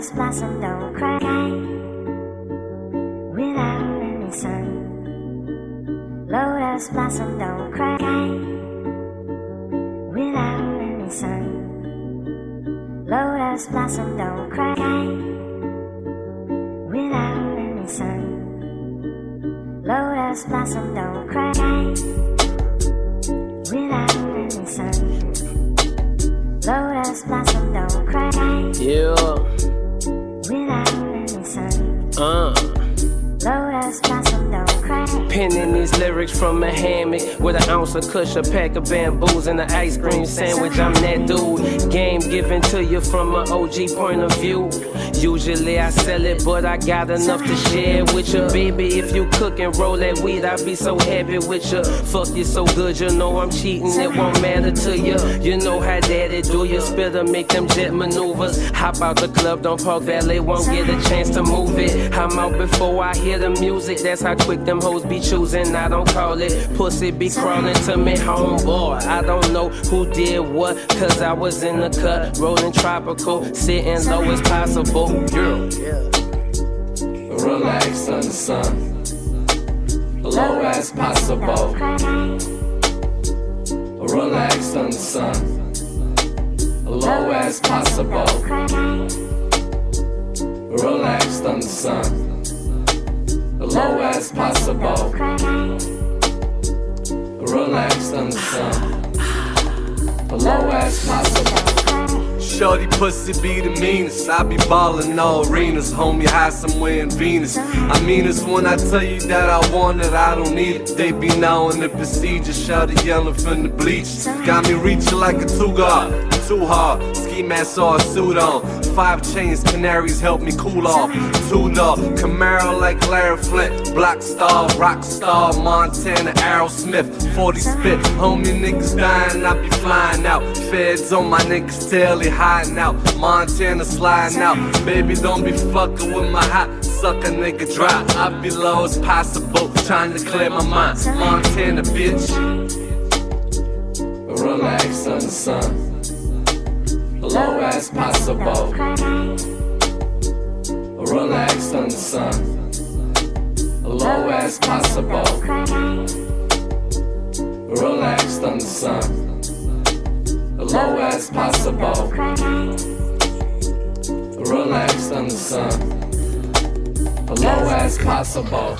Lotus blossom don't cry without any sun. Lotus blossom don't cry without any sun. Lotus blossom don't cry without any sun. Lotus blossom don't cry Penning these lyrics from a hammock with an ounce of kush, a pack of bamboos, and an ice cream sandwich. I'm that dude. Game given to you from an OG point of view. Usually I sell it, but I got enough to share with you. Baby, if you cook and roll that weed, I'd be so happy with you. Fuck you so good, you know I'm cheating, it won't matter to you. You know how daddy do you. Spitter make them jet maneuvers. Hop out the club, don't park valet, won't get a chance to move it. I'm out before I hear the music, that's how quick them hoes be choosing. I don't call it pussy, be crawling to me, homeboy. I don't know who did what, cause I was in the cut, rolling tropical, sitting low as possible. Girl, Relax on the sun. Low as possible. Relax on the sun. Low as possible. Relax on the sun. Low as possible. Relax on the sun. Low as possible. Shorty pussy be the meanest. I be ballin' all arenas, homie. High somewhere in Venus. I mean it's when I tell you that I want it, I don't need it. They be now in the procedure, shouty yelling from the bleachers. Got me reaching like a two guard, too hard. Ski mask or a suit on. Five chains, canaries help me cool off. Two dog, Camaro like Larry Flynt. Block star, rock star, Montana, Aerosmith. 40 spit, homie niggas dying, I be flying out. Feds on my niggas tail, they hiding out. Montana sliding out. Baby, don't be fucking with my hot sucker nigga dry. I be low as possible, trying to clear my mind. Montana, bitch. Relax on the sun. Low as possible. Relax on the sun. Low as possible. Relax on the sun. Low as possible. Relax on the sun. Low as possible.